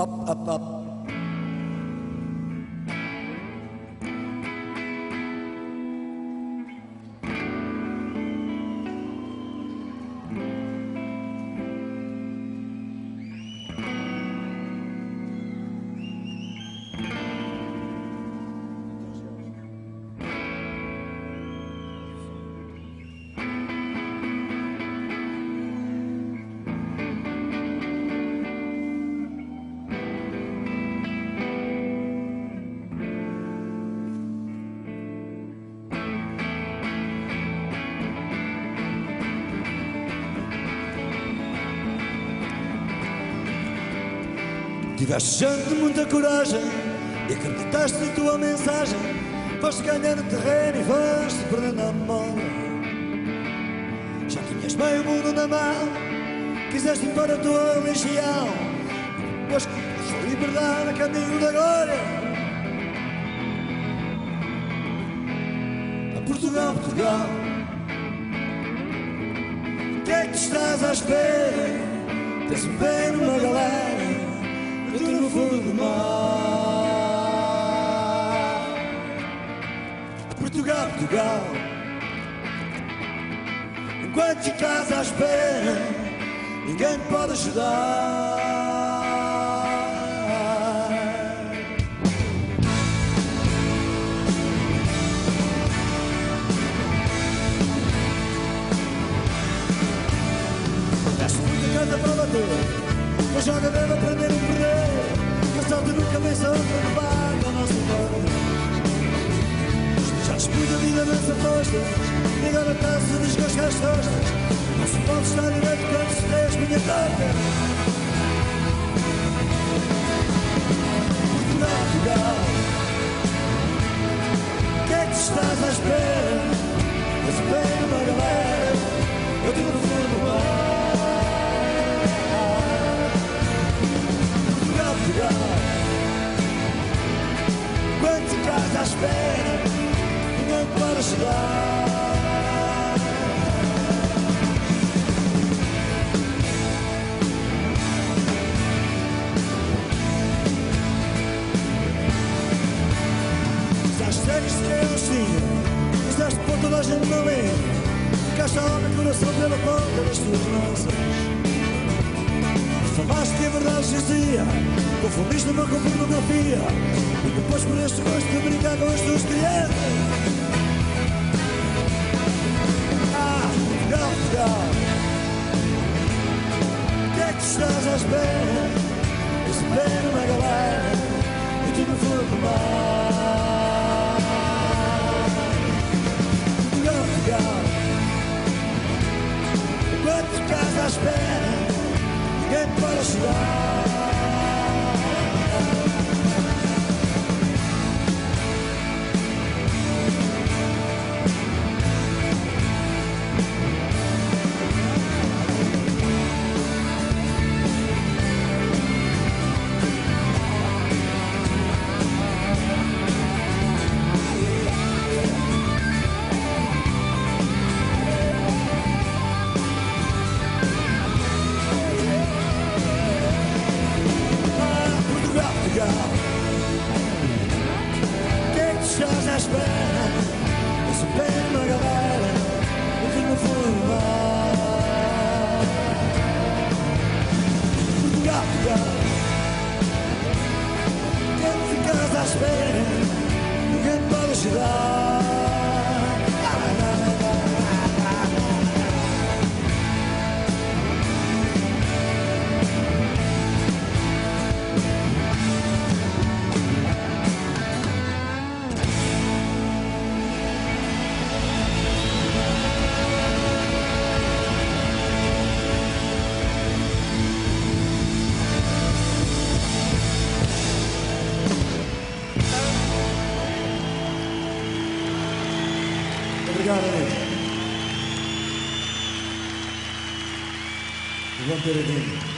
up, up, up. Tiveste de muita coragem e acreditaste na tua mensagem. Foste ganhando terreno e foste perdendo a mão. Já tinhas meio mundo na mão, quiseste impor a tua religião. Pois a liberdade a caminho da glória. A Portugal, Portugal. O que é que estás à espera? Tens um pé numa galera no fundo do mar. Portugal, Portugal. Enquanto estás à espera, ninguém te pode ajudar. Desce muita carta para bater. Mas joga deve aprender a perder Que nunca vence a outra no bar da nossa história Já disputa a vida nas apostas E agora está-se a desgastar as costas Não se pode estar direito quando se tem as minha torta Portugal, Portugal O que é que estás à espera? Esse bem uma galera Eu digo no fundo do mar. Quanto espera, ninguém para chegar. Fizeste séries que é assim, fizeste por toda a gente não ler. Ficaste a homem coração pela ponta das tuas lanças. Falaste que a verdade dizia Confundiste-me com pornografia Depois por este gosto de brincar com as tuas crianças Ah, Portugal O que é que estás à espera? Espera uma galera E tu no fundo do mar Portugal, Portugal Enquanto estás à espera ninguém para chegar. Obrigado, What did it mean?